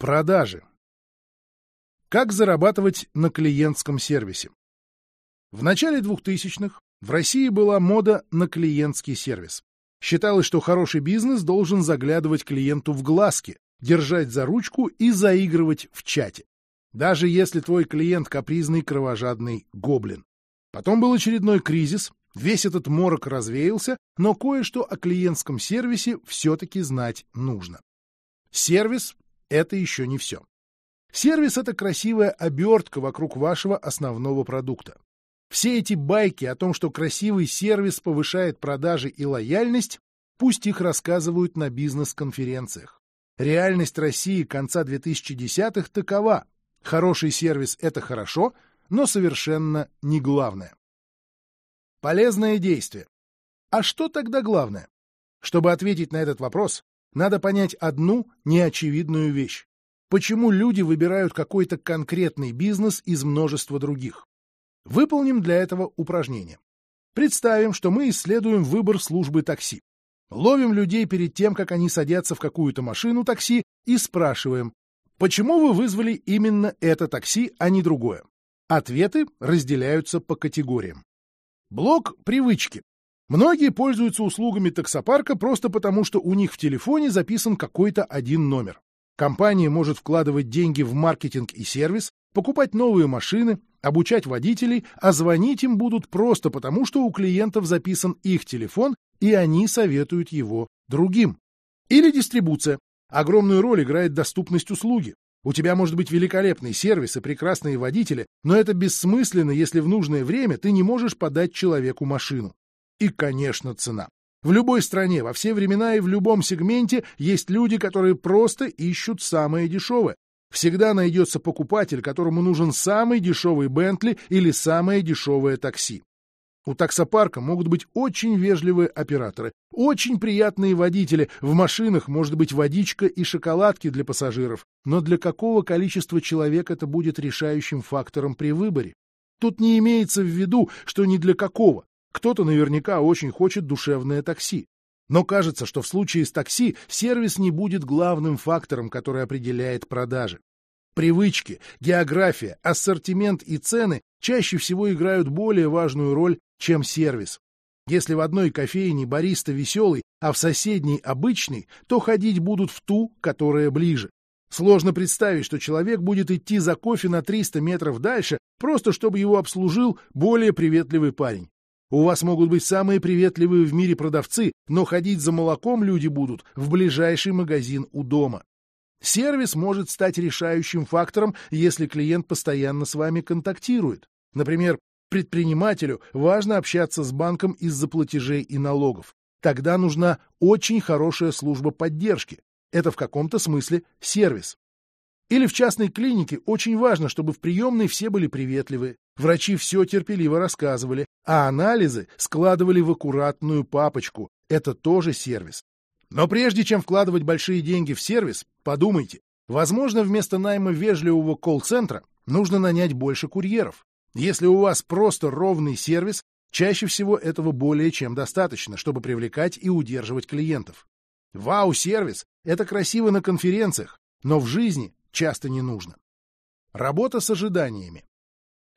Продажи. Как зарабатывать на клиентском сервисе? В начале 2000-х в России была мода на клиентский сервис. Считалось, что хороший бизнес должен заглядывать клиенту в глазки, держать за ручку и заигрывать в чате. Даже если твой клиент капризный кровожадный гоблин. Потом был очередной кризис, весь этот морок развеялся, но кое-что о клиентском сервисе все-таки знать нужно. Сервис — это еще не все. Сервис — это красивая обертка вокруг вашего основного продукта. Все эти байки о том, что красивый сервис повышает продажи и лояльность, пусть их рассказывают на бизнес-конференциях. Реальность России конца 2010-х такова. Хороший сервис — это хорошо, но совершенно не главное. Полезное действие. А что тогда главное? Чтобы ответить на этот вопрос, надо понять одну неочевидную вещь. Почему люди выбирают какой-то конкретный бизнес из множества других? Выполним для этого упражнение. Представим, что мы исследуем выбор службы такси. Ловим людей перед тем, как они садятся в какую-то машину такси, и спрашиваем, почему вы вызвали именно это такси, а не другое? Ответы разделяются по категориям. Блок привычки. Многие пользуются услугами таксопарка просто потому, что у них в телефоне записан какой-то один номер. Компания может вкладывать деньги в маркетинг и сервис, покупать новые машины, обучать водителей, а звонить им будут просто потому, что у клиентов записан их телефон, и они советуют его другим. Или дистрибуция. Огромную роль играет доступность услуги. У тебя может быть великолепный сервис и прекрасные водители, но это бессмысленно, если в нужное время ты не можешь подать человеку машину. И, конечно, цена. В любой стране, во все времена и в любом сегменте есть люди, которые просто ищут самое дешевое, Всегда найдется покупатель, которому нужен самый дешевый Бентли или самое дешевое такси. У таксопарка могут быть очень вежливые операторы, очень приятные водители, в машинах может быть водичка и шоколадки для пассажиров, но для какого количества человек это будет решающим фактором при выборе? Тут не имеется в виду, что ни для какого. Кто-то наверняка очень хочет душевное такси. Но кажется, что в случае с такси сервис не будет главным фактором, который определяет продажи. Привычки, география, ассортимент и цены чаще всего играют более важную роль, чем сервис. Если в одной кофейне бариста веселый, а в соседней обычный, то ходить будут в ту, которая ближе. Сложно представить, что человек будет идти за кофе на 300 метров дальше, просто чтобы его обслужил более приветливый парень. У вас могут быть самые приветливые в мире продавцы, но ходить за молоком люди будут в ближайший магазин у дома. Сервис может стать решающим фактором, если клиент постоянно с вами контактирует. Например, предпринимателю важно общаться с банком из-за платежей и налогов. Тогда нужна очень хорошая служба поддержки. Это в каком-то смысле сервис. Или в частной клинике очень важно, чтобы в приемной все были приветливы, врачи все терпеливо рассказывали, а анализы складывали в аккуратную папочку. Это тоже сервис. Но прежде чем вкладывать большие деньги в сервис, подумайте, возможно, вместо найма вежливого колл-центра нужно нанять больше курьеров. Если у вас просто ровный сервис, чаще всего этого более чем достаточно, чтобы привлекать и удерживать клиентов. Вау-сервис — это красиво на конференциях, но в жизни часто не нужно. Работа с ожиданиями.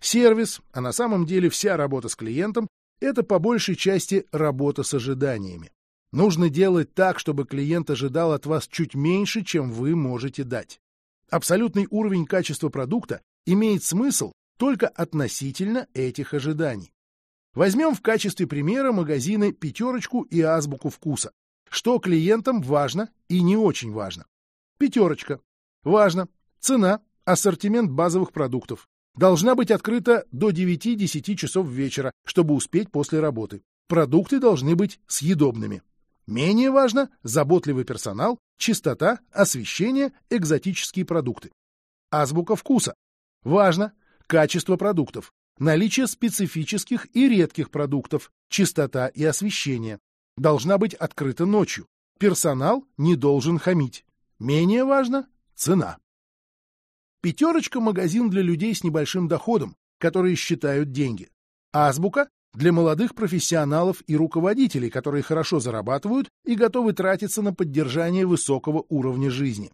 Сервис, а на самом деле вся работа с клиентом, это по большей части работа с ожиданиями. Нужно делать так, чтобы клиент ожидал от вас чуть меньше, чем вы можете дать. Абсолютный уровень качества продукта имеет смысл только относительно этих ожиданий. Возьмем в качестве примера магазины «Пятерочку» и «Азбуку вкуса». Что клиентам важно и не очень важно. «Пятерочка» Важно. Цена, ассортимент базовых продуктов. Должна быть открыта до 9-10 часов вечера, чтобы успеть после работы. Продукты должны быть съедобными. Менее важно – заботливый персонал, чистота, освещение, экзотические продукты. Азбука вкуса. Важно – качество продуктов, наличие специфических и редких продуктов, чистота и освещение. Должна быть открыта ночью. Персонал не должен хамить. Менее важно Цена. Пятерочка – магазин для людей с небольшим доходом, которые считают деньги. Азбука – для молодых профессионалов и руководителей, которые хорошо зарабатывают и готовы тратиться на поддержание высокого уровня жизни.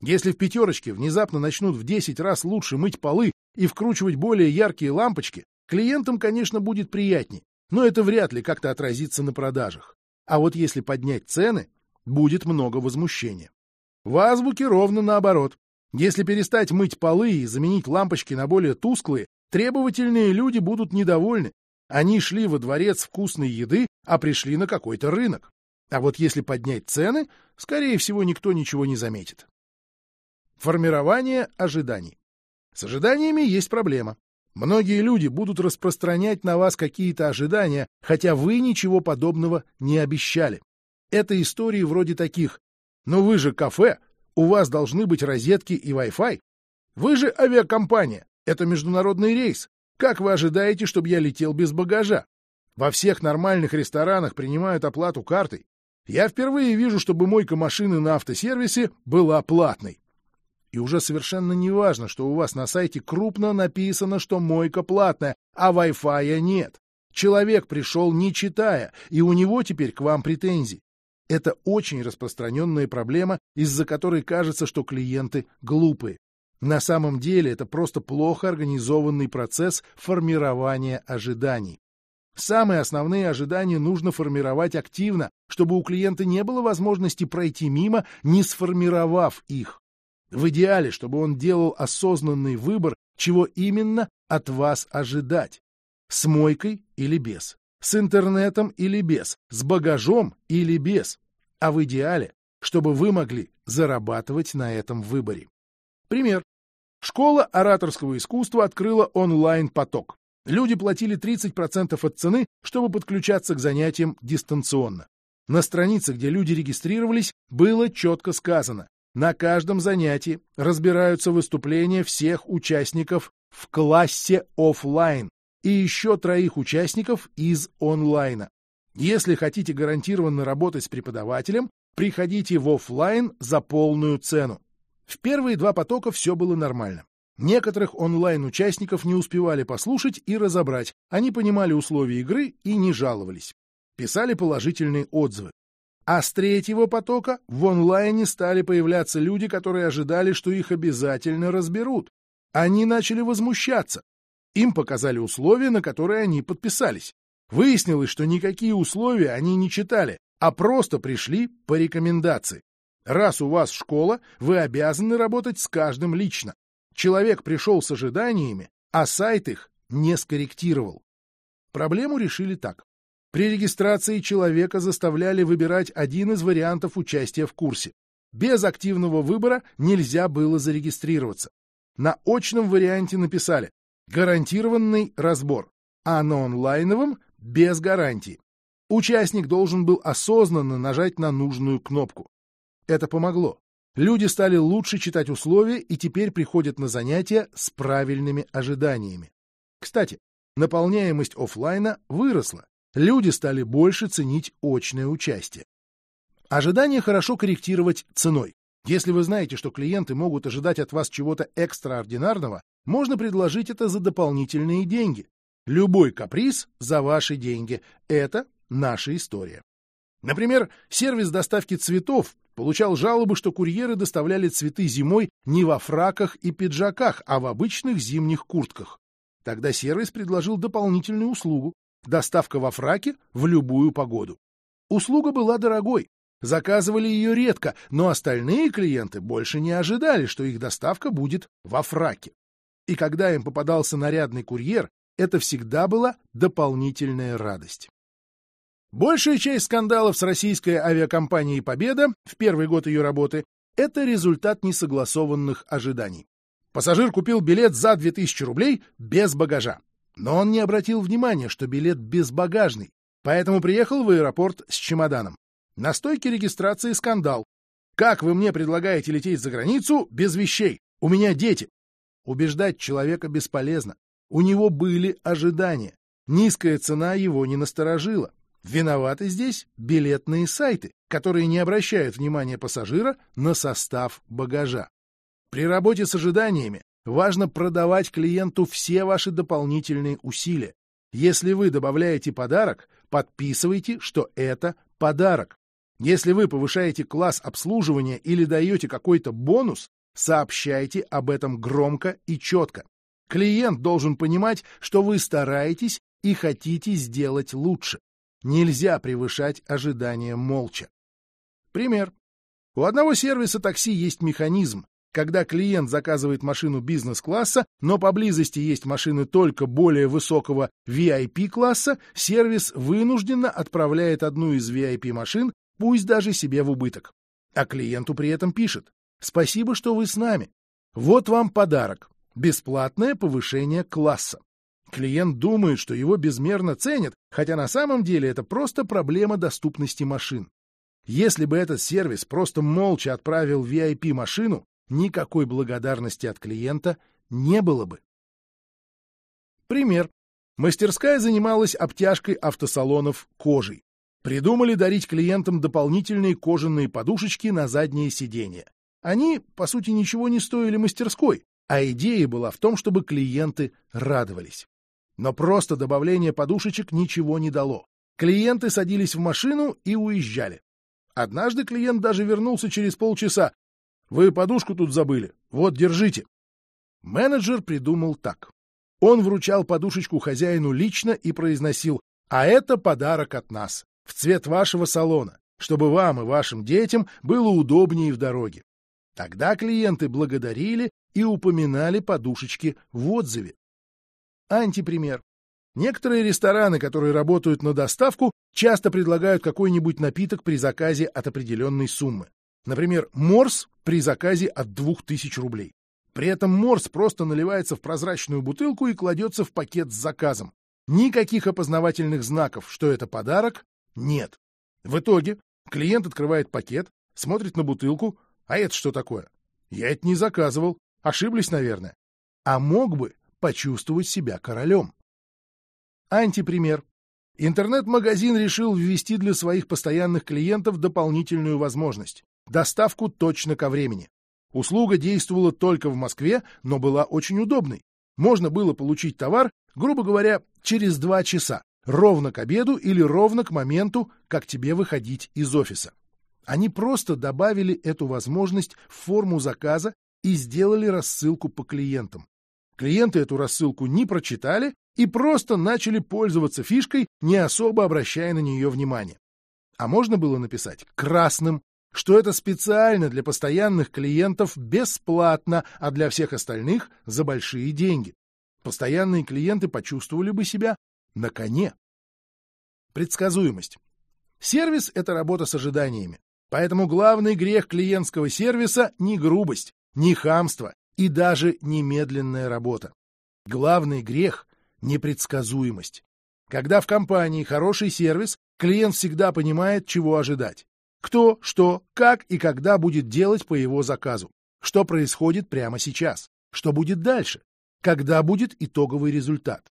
Если в пятерочке внезапно начнут в 10 раз лучше мыть полы и вкручивать более яркие лампочки, клиентам, конечно, будет приятнее, но это вряд ли как-то отразится на продажах. А вот если поднять цены, будет много возмущения. В азбуке ровно наоборот. Если перестать мыть полы и заменить лампочки на более тусклые, требовательные люди будут недовольны. Они шли во дворец вкусной еды, а пришли на какой-то рынок. А вот если поднять цены, скорее всего, никто ничего не заметит. Формирование ожиданий. С ожиданиями есть проблема. Многие люди будут распространять на вас какие-то ожидания, хотя вы ничего подобного не обещали. Это истории вроде таких. Но вы же кафе, у вас должны быть розетки и Wi-Fi. Вы же авиакомпания, это международный рейс. Как вы ожидаете, чтобы я летел без багажа? Во всех нормальных ресторанах принимают оплату картой. Я впервые вижу, чтобы мойка машины на автосервисе была платной. И уже совершенно не важно, что у вас на сайте крупно написано, что мойка платная, а Wi-Fi нет. Человек пришел не читая, и у него теперь к вам претензии. Это очень распространенная проблема, из-за которой кажется, что клиенты глупые. На самом деле это просто плохо организованный процесс формирования ожиданий. Самые основные ожидания нужно формировать активно, чтобы у клиента не было возможности пройти мимо, не сформировав их. В идеале, чтобы он делал осознанный выбор, чего именно от вас ожидать. С мойкой или без, с интернетом или без, с багажом или без. А в идеале, чтобы вы могли зарабатывать на этом выборе. Пример. Школа ораторского искусства открыла онлайн-поток. Люди платили 30% от цены, чтобы подключаться к занятиям дистанционно. На странице, где люди регистрировались, было четко сказано, на каждом занятии разбираются выступления всех участников в классе офлайн и еще троих участников из онлайна. Если хотите гарантированно работать с преподавателем, приходите в офлайн за полную цену. В первые два потока все было нормально. Некоторых онлайн-участников не успевали послушать и разобрать, они понимали условия игры и не жаловались. Писали положительные отзывы. А с третьего потока в онлайне стали появляться люди, которые ожидали, что их обязательно разберут. Они начали возмущаться. Им показали условия, на которые они подписались. Выяснилось, что никакие условия они не читали, а просто пришли по рекомендации. Раз у вас школа, вы обязаны работать с каждым лично. Человек пришел с ожиданиями, а сайт их не скорректировал. Проблему решили так. При регистрации человека заставляли выбирать один из вариантов участия в курсе. Без активного выбора нельзя было зарегистрироваться. На очном варианте написали «гарантированный разбор», а на онлайновом — без гарантии. Участник должен был осознанно нажать на нужную кнопку. Это помогло. Люди стали лучше читать условия и теперь приходят на занятия с правильными ожиданиями. Кстати, наполняемость офлайна выросла, люди стали больше ценить очное участие. Ожидания хорошо корректировать ценой. Если вы знаете, что клиенты могут ожидать от вас чего-то экстраординарного, можно предложить это за дополнительные деньги. Любой каприз за ваши деньги. Это наша история. Например, сервис доставки цветов получал жалобы, что курьеры доставляли цветы зимой не во фраках и пиджаках, а в обычных зимних куртках. Тогда сервис предложил дополнительную услугу Доставка во фраке в любую погоду. Услуга была дорогой, заказывали ее редко, но остальные клиенты больше не ожидали, что их доставка будет во фраке. И когда им попадался нарядный курьер, это всегда была дополнительная радость. Большая часть скандалов с российской авиакомпанией «Победа» в первый год ее работы — это результат несогласованных ожиданий. Пассажир купил билет за 2000 рублей без багажа. Но он не обратил внимания, что билет безбагажный, поэтому приехал в аэропорт с чемоданом. На стойке регистрации скандал. «Как вы мне предлагаете лететь за границу без вещей? У меня дети!» Убеждать человека бесполезно. У него были ожидания. Низкая цена его не насторожила. Виноваты здесь билетные сайты, которые не обращают внимания пассажира на состав багажа. При работе с ожиданиями Важно продавать клиенту все ваши дополнительные усилия. Если вы добавляете подарок, подписывайте, что это подарок. Если вы повышаете класс обслуживания или даете какой-то бонус, сообщайте об этом громко и четко. Клиент должен понимать, что вы стараетесь и хотите сделать лучше. Нельзя превышать ожидания молча. Пример. У одного сервиса такси есть механизм. Когда клиент заказывает машину бизнес-класса, но поблизости есть машины только более высокого VIP-класса, сервис вынужденно отправляет одну из VIP-машин, пусть даже себе в убыток. А клиенту при этом пишет «Спасибо, что вы с нами. Вот вам подарок. Бесплатное повышение класса». Клиент думает, что его безмерно ценят, хотя на самом деле это просто проблема доступности машин. Если бы этот сервис просто молча отправил VIP-машину, никакой благодарности от клиента не было бы. Пример. Мастерская занималась обтяжкой автосалонов кожей. Придумали дарить клиентам дополнительные кожаные подушечки на задние сиденья. Они, по сути, ничего не стоили мастерской, а идея была в том, чтобы клиенты радовались. Но просто добавление подушечек ничего не дало. Клиенты садились в машину и уезжали. Однажды клиент даже вернулся через полчаса. «Вы подушку тут забыли. Вот, держите». Менеджер придумал так. Он вручал подушечку хозяину лично и произносил «А это подарок от нас, в цвет вашего салона, чтобы вам и вашим детям было удобнее в дороге». Тогда клиенты благодарили и упоминали подушечки в отзыве. Антипример. Некоторые рестораны, которые работают на доставку, часто предлагают какой-нибудь напиток при заказе от определенной суммы. Например, морс при заказе от 2000 рублей. При этом морс просто наливается в прозрачную бутылку и кладется в пакет с заказом. Никаких опознавательных знаков, что это подарок, нет. В итоге клиент открывает пакет, смотрит на бутылку, а это что такое? Я это не заказывал, ошиблись, наверное. А мог бы почувствовать себя королем. Антипример. Интернет-магазин решил ввести для своих постоянных клиентов дополнительную возможность – доставку точно ко времени. Услуга действовала только в Москве, но была очень удобной. Можно было получить товар, грубо говоря, через два часа, ровно к обеду или ровно к моменту, как тебе выходить из офиса. Они просто добавили эту возможность в форму заказа и сделали рассылку по клиентам. Клиенты эту рассылку не прочитали и просто начали пользоваться фишкой, не особо обращая на нее внимание. А можно было написать красным, что это специально для постоянных клиентов бесплатно, а для всех остальных за большие деньги. Постоянные клиенты почувствовали бы себя на коне. Предсказуемость. Сервис — это работа с ожиданиями. Поэтому главный грех клиентского сервиса — не грубость, не хамство и даже немедленная работа. Главный грех непредсказуемость. Когда в компании хороший сервис, клиент всегда понимает, чего ожидать. Кто, что, как и когда будет делать по его заказу. Что происходит прямо сейчас. Что будет дальше. Когда будет итоговый результат.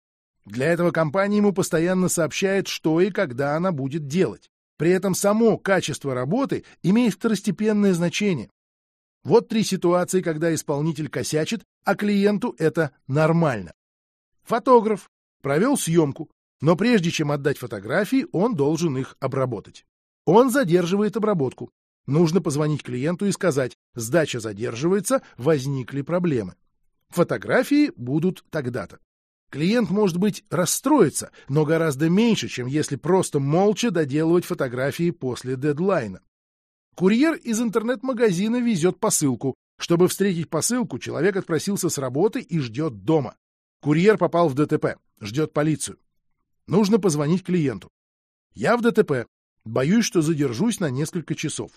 Для этого компания ему постоянно сообщает, что и когда она будет делать. При этом само качество работы имеет второстепенное значение. Вот три ситуации, когда исполнитель косячит, а клиенту это нормально. Фотограф провел съемку, но прежде чем отдать фотографии, он должен их обработать. Он задерживает обработку. Нужно позвонить клиенту и сказать, сдача задерживается, возникли проблемы. Фотографии будут тогда-то. Клиент, может быть, расстроится, но гораздо меньше, чем если просто молча доделывать фотографии после дедлайна. Курьер из интернет-магазина везет посылку. Чтобы встретить посылку, человек отпросился с работы и ждет дома. Курьер попал в ДТП, ждет полицию. Нужно позвонить клиенту. Я в ДТП. Боюсь, что задержусь на несколько часов.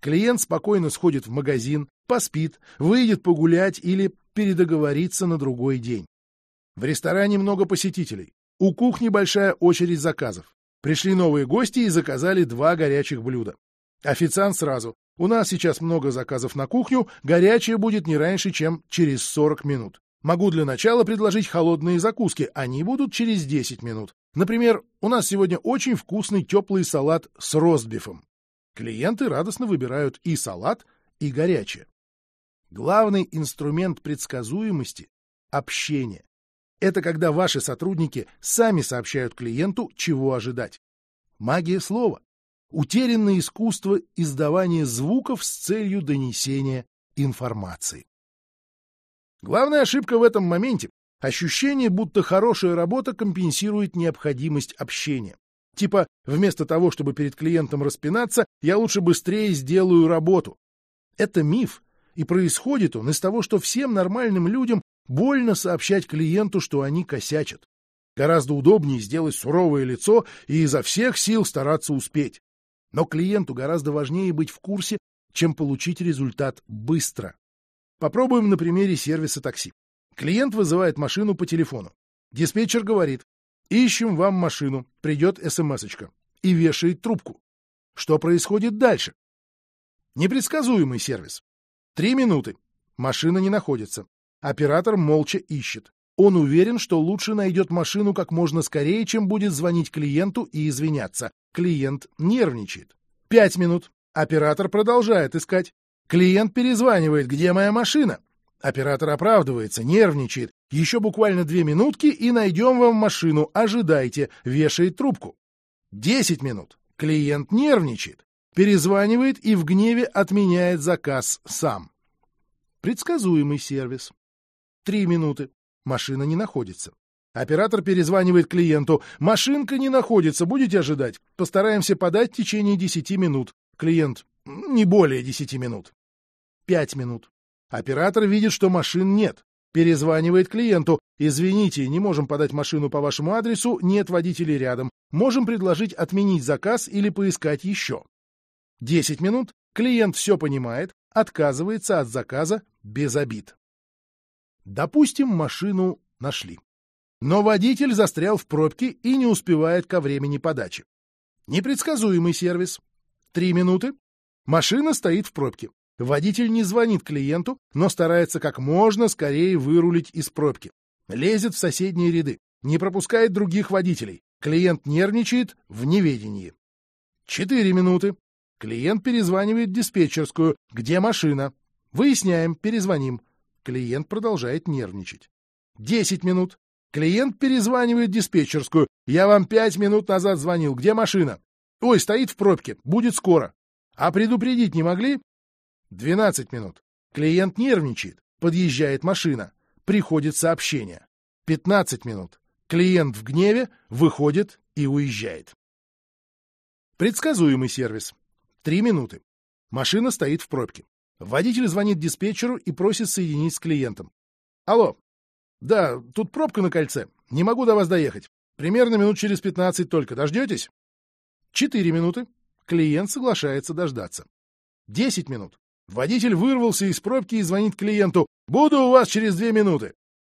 Клиент спокойно сходит в магазин, поспит, выйдет погулять или передоговориться на другой день. В ресторане много посетителей. У кухни большая очередь заказов. Пришли новые гости и заказали два горячих блюда. Официант сразу. У нас сейчас много заказов на кухню, горячее будет не раньше, чем через 40 минут. Могу для начала предложить холодные закуски, они будут через 10 минут. Например, у нас сегодня очень вкусный теплый салат с ростбифом. Клиенты радостно выбирают и салат, и горячее. Главный инструмент предсказуемости — общение. Это когда ваши сотрудники сами сообщают клиенту, чего ожидать. Магия слова. утерянно искусство издавания звуков с целью донесения информации. Главная ошибка в этом моменте — ощущение, будто хорошая работа компенсирует необходимость общения. Типа, вместо того, чтобы перед клиентом распинаться, я лучше быстрее сделаю работу. Это миф, и происходит он из того, что всем нормальным людям больно сообщать клиенту, что они косячат. Гораздо удобнее сделать суровое лицо и изо всех сил стараться успеть. Но клиенту гораздо важнее быть в курсе, чем получить результат быстро. Попробуем на примере сервиса такси. Клиент вызывает машину по телефону. Диспетчер говорит, ищем вам машину, придет смс-очка. И вешает трубку. Что происходит дальше? Непредсказуемый сервис. Три минуты. Машина не находится. Оператор молча ищет. Он уверен, что лучше найдет машину как можно скорее, чем будет звонить клиенту и извиняться. Клиент нервничает. Пять минут. Оператор продолжает искать. Клиент перезванивает, где моя машина? Оператор оправдывается, нервничает. Еще буквально две минутки и найдем вам машину, ожидайте, вешает трубку. Десять минут. Клиент нервничает, перезванивает и в гневе отменяет заказ сам. Предсказуемый сервис. Три минуты. Машина не находится. Оператор перезванивает клиенту. «Машинка не находится, будете ожидать? Постараемся подать в течение десяти минут». Клиент. «Не более десяти минут». Пять минут. Оператор видит, что машин нет. Перезванивает клиенту. «Извините, не можем подать машину по вашему адресу, нет водителей рядом. Можем предложить отменить заказ или поискать еще». Десять минут. Клиент все понимает, отказывается от заказа без обид. Допустим, машину нашли. Но водитель застрял в пробке и не успевает ко времени подачи. Непредсказуемый сервис. Три минуты. Машина стоит в пробке. Водитель не звонит клиенту, но старается как можно скорее вырулить из пробки. Лезет в соседние ряды, не пропускает других водителей. Клиент нервничает в неведении. Четыре минуты. Клиент перезванивает в диспетчерскую. Где машина? Выясняем, перезвоним. Клиент продолжает нервничать. Десять минут. Клиент перезванивает диспетчерскую. Я вам пять минут назад звонил. Где машина? Ой, стоит в пробке. Будет скоро. А предупредить не могли? Двенадцать минут. Клиент нервничает. Подъезжает машина. Приходит сообщение. Пятнадцать минут. Клиент в гневе выходит и уезжает. Предсказуемый сервис. Три минуты. Машина стоит в пробке. Водитель звонит диспетчеру и просит соединить с клиентом. «Алло. Да, тут пробка на кольце. Не могу до вас доехать. Примерно минут через пятнадцать только. Дождетесь?» Четыре минуты. Клиент соглашается дождаться. Десять минут. Водитель вырвался из пробки и звонит клиенту. «Буду у вас через две минуты».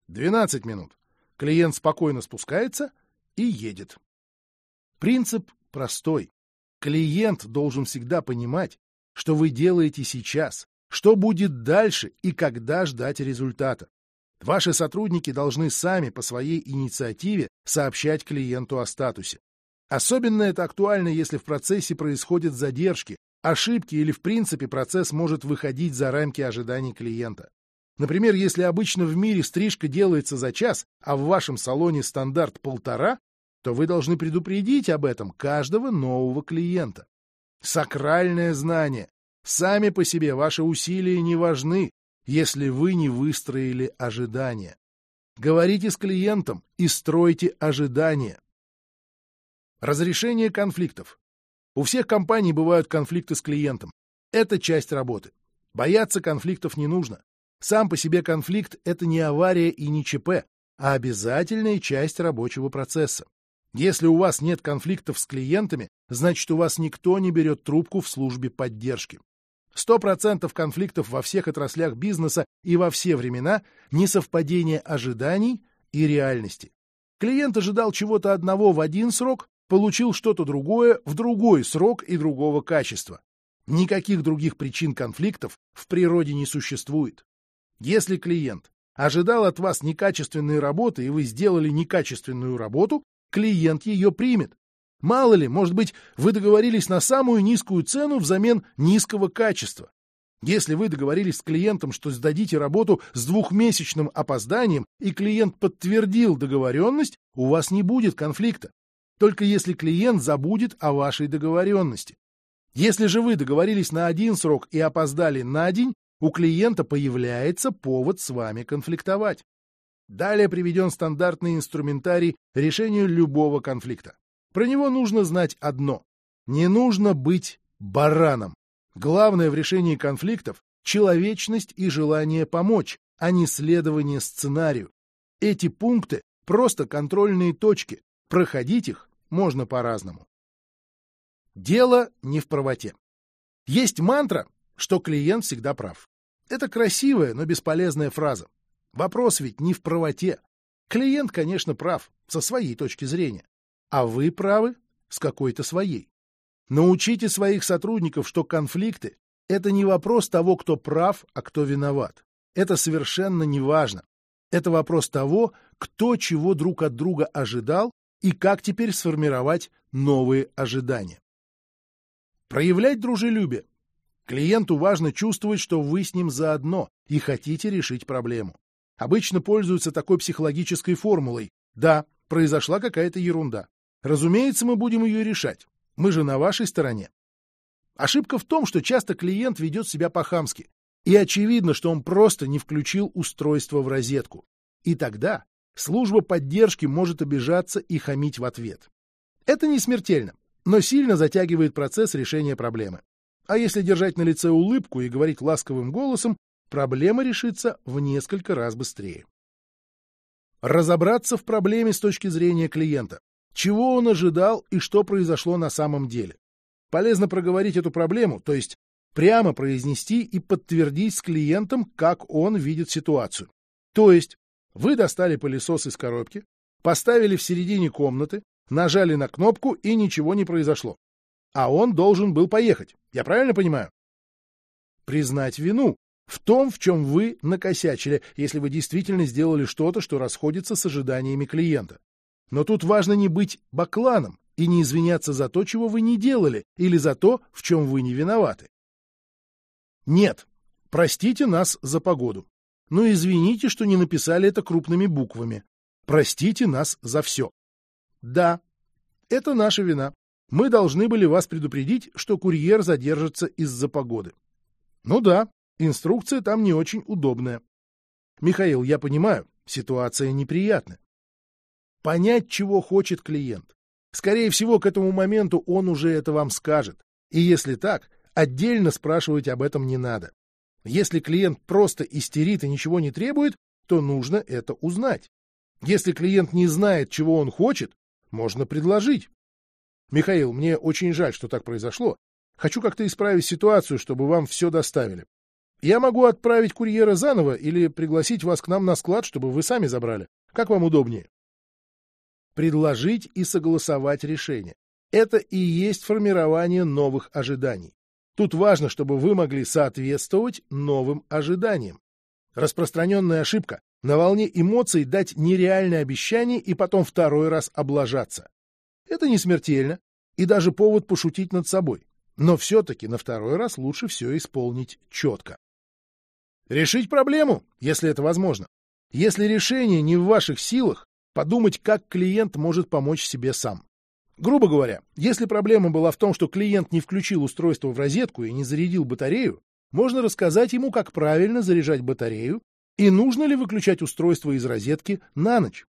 Двенадцать минут. Клиент спокойно спускается и едет. Принцип простой. Клиент должен всегда понимать, что вы делаете сейчас, что будет дальше и когда ждать результата. Ваши сотрудники должны сами по своей инициативе сообщать клиенту о статусе. Особенно это актуально, если в процессе происходят задержки, ошибки или в принципе процесс может выходить за рамки ожиданий клиента. Например, если обычно в мире стрижка делается за час, а в вашем салоне стандарт полтора, то вы должны предупредить об этом каждого нового клиента. Сакральное знание. Сами по себе ваши усилия не важны, если вы не выстроили ожидания. Говорите с клиентом и стройте ожидания. Разрешение конфликтов. У всех компаний бывают конфликты с клиентом. Это часть работы. Бояться конфликтов не нужно. Сам по себе конфликт — это не авария и не ЧП, а обязательная часть рабочего процесса. Если у вас нет конфликтов с клиентами, значит, у вас никто не берет трубку в службе поддержки. Сто процентов конфликтов во всех отраслях бизнеса и во все времена – несовпадение ожиданий и реальности. Клиент ожидал чего-то одного в один срок, получил что-то другое в другой срок и другого качества. Никаких других причин конфликтов в природе не существует. Если клиент ожидал от вас некачественной работы, и вы сделали некачественную работу, клиент ее примет. Мало ли, может быть, вы договорились на самую низкую цену взамен низкого качества. Если вы договорились с клиентом, что сдадите работу с двухмесячным опозданием, и клиент подтвердил договоренность, у вас не будет конфликта. Только если клиент забудет о вашей договоренности. Если же вы договорились на один срок и опоздали на день, у клиента появляется повод с вами конфликтовать. Далее приведен стандартный инструментарий решению любого конфликта. Про него нужно знать одно. Не нужно быть бараном. Главное в решении конфликтов — человечность и желание помочь, а не следование сценарию. Эти пункты — просто контрольные точки. Проходить их можно по-разному. Дело не в правоте. Есть мантра, что клиент всегда прав. Это красивая, но бесполезная фраза. Вопрос ведь не в правоте. Клиент, конечно, прав, со своей точки зрения. А вы правы с какой-то своей. Научите своих сотрудников, что конфликты — это не вопрос того, кто прав, а кто виноват. Это совершенно не важно. Это вопрос того, кто чего друг от друга ожидал и как теперь сформировать новые ожидания. Проявлять дружелюбие. Клиенту важно чувствовать, что вы с ним заодно и хотите решить проблему. Обычно пользуются такой психологической формулой. Да, произошла какая-то ерунда. Разумеется, мы будем ее решать. Мы же на вашей стороне. Ошибка в том, что часто клиент ведет себя по-хамски. И очевидно, что он просто не включил устройство в розетку. И тогда служба поддержки может обижаться и хамить в ответ. Это не смертельно, но сильно затягивает процесс решения проблемы. А если держать на лице улыбку и говорить ласковым голосом, проблема решится в несколько раз быстрее. Разобраться в проблеме с точки зрения клиента. Чего он ожидал и что произошло на самом деле. Полезно проговорить эту проблему, то есть прямо произнести и подтвердить с клиентом, как он видит ситуацию. То есть вы достали пылесос из коробки, поставили в середине комнаты, нажали на кнопку и ничего не произошло. А он должен был поехать. Я правильно понимаю? Признать вину в том, в чем вы накосячили, если вы действительно сделали что-то, что расходится с ожиданиями клиента. Но тут важно не быть бакланом и не извиняться за то, чего вы не делали, или за то, в чем вы не виноваты. Нет, простите нас за погоду. Но извините, что не написали это крупными буквами. Простите нас за все. Да, это наша вина. Мы должны были вас предупредить, что курьер задержится из-за погоды. Ну да, Инструкция там не очень удобная. Михаил, я понимаю, ситуация неприятная. Понять, чего хочет клиент. Скорее всего, к этому моменту он уже это вам скажет. И если так, отдельно спрашивать об этом не надо. Если клиент просто истерит и ничего не требует, то нужно это узнать. Если клиент не знает, чего он хочет, можно предложить. Михаил, мне очень жаль, что так произошло. Хочу как-то исправить ситуацию, чтобы вам все доставили. Я могу отправить курьера заново или пригласить вас к нам на склад, чтобы вы сами забрали. Как вам удобнее? Предложить и согласовать решение. Это и есть формирование новых ожиданий. Тут важно, чтобы вы могли соответствовать новым ожиданиям. Распространенная ошибка — на волне эмоций дать нереальное обещание и потом второй раз облажаться. Это не смертельно и даже повод пошутить над собой. Но все-таки на второй раз лучше все исполнить четко. Решить проблему, если это возможно. Если решение не в ваших силах, подумать, как клиент может помочь себе сам. Грубо говоря, если проблема была в том, что клиент не включил устройство в розетку и не зарядил батарею, можно рассказать ему, как правильно заряжать батарею и нужно ли выключать устройство из розетки на ночь.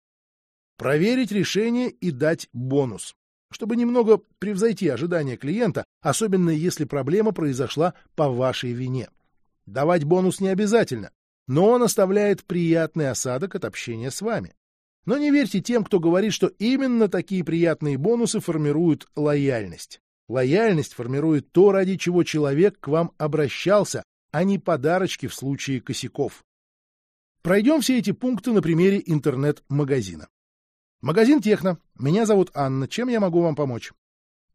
Проверить решение и дать бонус, чтобы немного превзойти ожидания клиента, особенно если проблема произошла по вашей вине. Давать бонус не обязательно, но он оставляет приятный осадок от общения с вами. Но не верьте тем, кто говорит, что именно такие приятные бонусы формируют лояльность. Лояльность формирует то, ради чего человек к вам обращался, а не подарочки в случае косяков. Пройдем все эти пункты на примере интернет-магазина. Магазин Техно. Меня зовут Анна. Чем я могу вам помочь?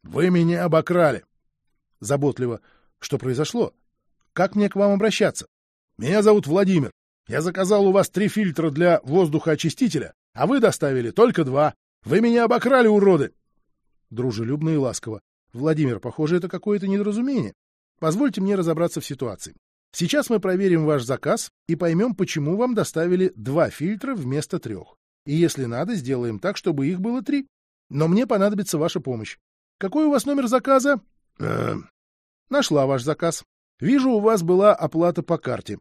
Вы меня обокрали. Заботливо. Что произошло? Как мне к вам обращаться? Меня зовут Владимир. Я заказал у вас три фильтра для воздухоочистителя, а вы доставили только два. Вы меня обокрали, уроды!» Дружелюбно и ласково. «Владимир, похоже, это какое-то недоразумение. Позвольте мне разобраться в ситуации. Сейчас мы проверим ваш заказ и поймем, почему вам доставили два фильтра вместо трех. И если надо, сделаем так, чтобы их было три. Но мне понадобится ваша помощь. Какой у вас номер заказа? Э, Нашла ваш заказ. Вижу, у вас была оплата по карте.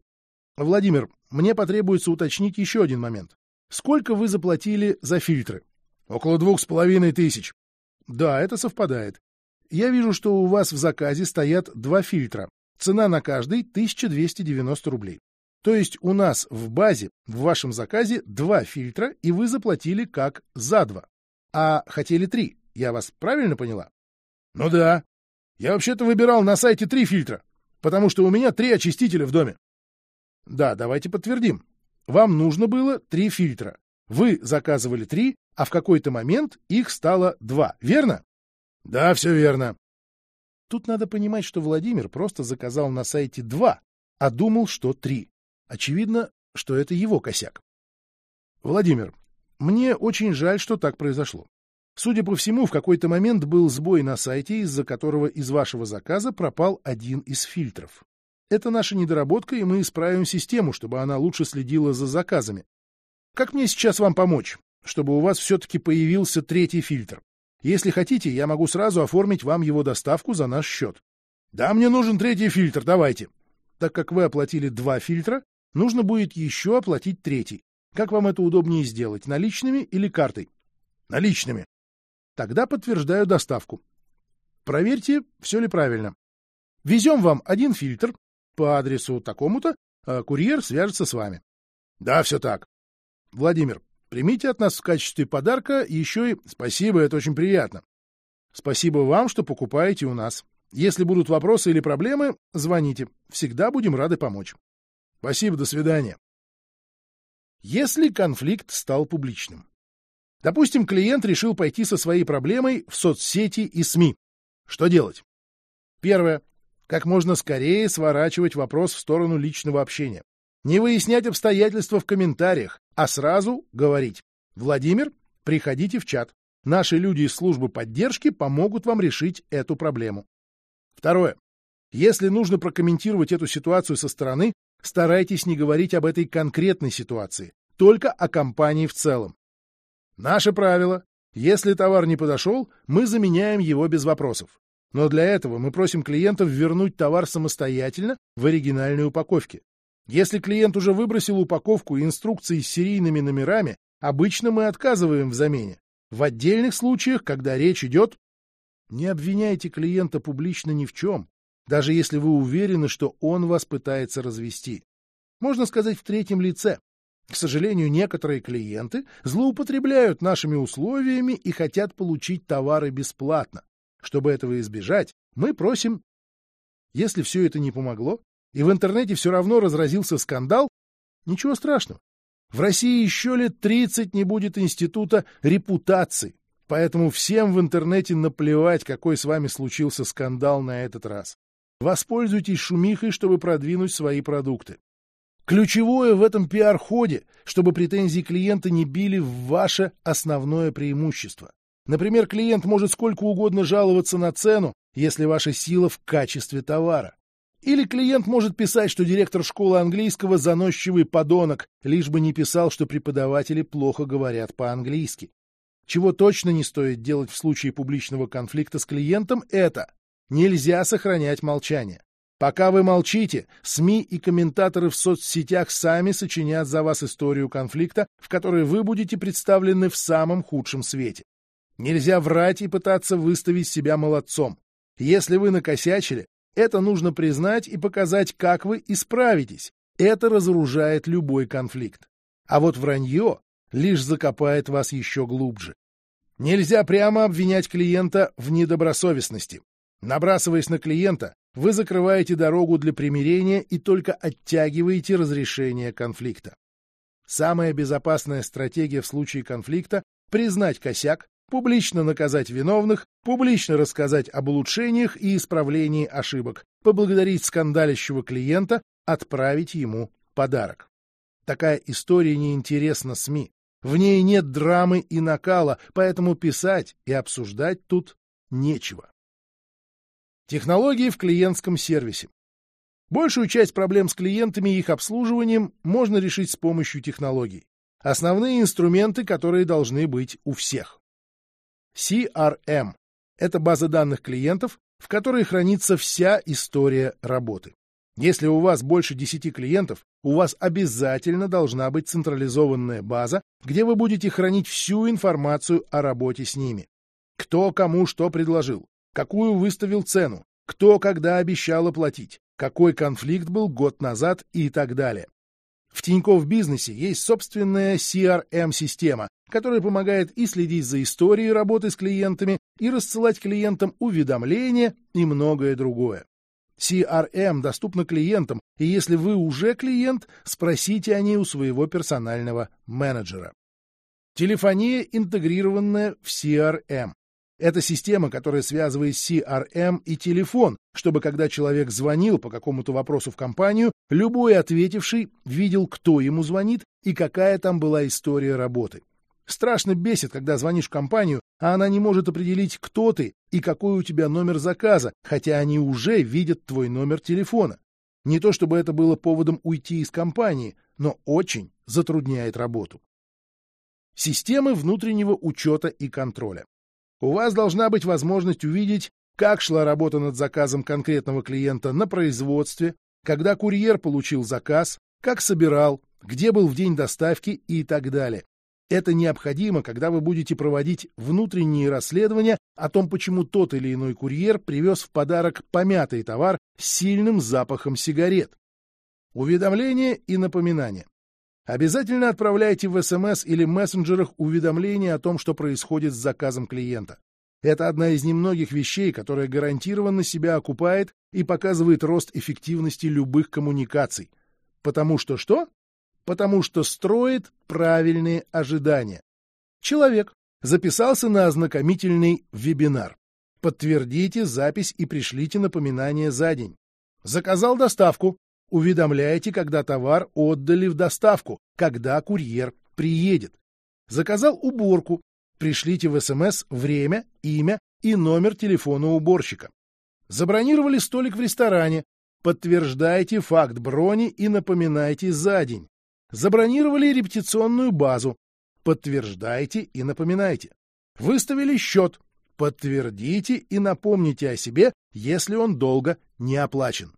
Владимир, мне потребуется уточнить еще один момент. Сколько вы заплатили за фильтры? Около двух с половиной тысяч. Да, это совпадает. Я вижу, что у вас в заказе стоят два фильтра. Цена на каждый 1290 рублей. То есть у нас в базе, в вашем заказе, два фильтра, и вы заплатили как за два. А хотели три. Я вас правильно поняла? Ну да. Я вообще-то выбирал на сайте три фильтра, потому что у меня три очистителя в доме. Да, давайте подтвердим. Вам нужно было три фильтра. Вы заказывали три, а в какой-то момент их стало два, верно? Да, все верно. Тут надо понимать, что Владимир просто заказал на сайте два, а думал, что три. Очевидно, что это его косяк. Владимир, мне очень жаль, что так произошло. Судя по всему, в какой-то момент был сбой на сайте, из-за которого из вашего заказа пропал один из фильтров. Это наша недоработка, и мы исправим систему, чтобы она лучше следила за заказами. Как мне сейчас вам помочь, чтобы у вас все-таки появился третий фильтр? Если хотите, я могу сразу оформить вам его доставку за наш счет. Да, мне нужен третий фильтр, давайте. Так как вы оплатили два фильтра, нужно будет еще оплатить третий. Как вам это удобнее сделать, наличными или картой? Наличными. Тогда подтверждаю доставку. Проверьте, все ли правильно. Везем вам один фильтр по адресу такому-то, а курьер свяжется с вами. Да, все так. Владимир, примите от нас в качестве подарка еще и... Спасибо, это очень приятно. Спасибо вам, что покупаете у нас. Если будут вопросы или проблемы, звоните. Всегда будем рады помочь. Спасибо, до свидания. Если конфликт стал публичным. Допустим, клиент решил пойти со своей проблемой в соцсети и СМИ. Что делать? Первое. Как можно скорее сворачивать вопрос в сторону личного общения. Не выяснять обстоятельства в комментариях, а сразу говорить. Владимир, приходите в чат. Наши люди из службы поддержки помогут вам решить эту проблему. Второе. Если нужно прокомментировать эту ситуацию со стороны, старайтесь не говорить об этой конкретной ситуации, только о компании в целом. Наше правило. Если товар не подошел, мы заменяем его без вопросов. Но для этого мы просим клиентов вернуть товар самостоятельно в оригинальной упаковке. Если клиент уже выбросил упаковку и инструкции с серийными номерами, обычно мы отказываем в замене. В отдельных случаях, когда речь идет... Не обвиняйте клиента публично ни в чем, даже если вы уверены, что он вас пытается развести. Можно сказать в третьем лице. К сожалению, некоторые клиенты злоупотребляют нашими условиями и хотят получить товары бесплатно. Чтобы этого избежать, мы просим... Если все это не помогло, и в интернете все равно разразился скандал, ничего страшного. В России еще лет 30 не будет института репутации, поэтому всем в интернете наплевать, какой с вами случился скандал на этот раз. Воспользуйтесь шумихой, чтобы продвинуть свои продукты. Ключевое в этом пиар-ходе, чтобы претензии клиента не били в ваше основное преимущество. Например, клиент может сколько угодно жаловаться на цену, если ваша сила в качестве товара. Или клиент может писать, что директор школы английского заносчивый подонок, лишь бы не писал, что преподаватели плохо говорят по-английски. Чего точно не стоит делать в случае публичного конфликта с клиентом, это нельзя сохранять молчание. Пока вы молчите, СМИ и комментаторы в соцсетях сами сочинят за вас историю конфликта, в которой вы будете представлены в самом худшем свете. Нельзя врать и пытаться выставить себя молодцом. Если вы накосячили, это нужно признать и показать, как вы исправитесь. Это разоружает любой конфликт. А вот вранье лишь закопает вас еще глубже. Нельзя прямо обвинять клиента в недобросовестности. Набрасываясь на клиента, вы закрываете дорогу для примирения и только оттягиваете разрешение конфликта. Самая безопасная стратегия в случае конфликта — признать косяк, публично наказать виновных, публично рассказать об улучшениях и исправлении ошибок, поблагодарить скандалящего клиента, отправить ему подарок. Такая история неинтересна СМИ. В ней нет драмы и накала, поэтому писать и обсуждать тут нечего. Технологии в клиентском сервисе. Большую часть проблем с клиентами и их обслуживанием можно решить с помощью технологий. Основные инструменты, которые должны быть у всех. CRM – это база данных клиентов, в которой хранится вся история работы. Если у вас больше 10 клиентов, у вас обязательно должна быть централизованная база, где вы будете хранить всю информацию о работе с ними. Кто кому что предложил, какую выставил цену, кто когда обещал оплатить, какой конфликт был год назад и так далее. В Тинькофф Бизнесе есть собственная CRM-система, которая помогает и следить за историей работы с клиентами, и рассылать клиентам уведомления и многое другое. CRM доступна клиентам, и если вы уже клиент, спросите о ней у своего персонального менеджера. Телефония, интегрированная в CRM. Это система, которая связывает CRM и телефон, чтобы когда человек звонил по какому-то вопросу в компанию, любой ответивший видел, кто ему звонит и какая там была история работы. Страшно бесит, когда звонишь в компанию, а она не может определить, кто ты и какой у тебя номер заказа, хотя они уже видят твой номер телефона. Не то чтобы это было поводом уйти из компании, но очень затрудняет работу. Системы внутреннего учета и контроля. У вас должна быть возможность увидеть, как шла работа над заказом конкретного клиента на производстве, когда курьер получил заказ, как собирал, где был в день доставки и так далее. Это необходимо, когда вы будете проводить внутренние расследования о том, почему тот или иной курьер привез в подарок помятый товар с сильным запахом сигарет. Уведомления и напоминания. Обязательно отправляйте в СМС или мессенджерах уведомления о том, что происходит с заказом клиента. Это одна из немногих вещей, которая гарантированно себя окупает и показывает рост эффективности любых коммуникаций. Потому что что? Потому что строит правильные ожидания. Человек записался на ознакомительный вебинар. Подтвердите запись и пришлите напоминание за день. Заказал доставку. Уведомляйте, когда товар отдали в доставку, когда курьер приедет. Заказал уборку. Пришлите в СМС время, имя и номер телефона уборщика. Забронировали столик в ресторане. Подтверждайте факт брони и напоминайте за день. Забронировали репетиционную базу. Подтверждайте и напоминайте. Выставили счет. Подтвердите и напомните о себе, если он долго не оплачен.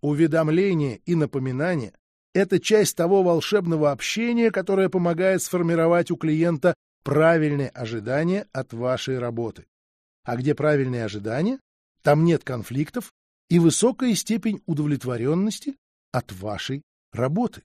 Уведомление и напоминание — это часть того волшебного общения, которое помогает сформировать у клиента правильные ожидания от вашей работы. А где правильные ожидания, там нет конфликтов и высокая степень удовлетворенности от вашей работы.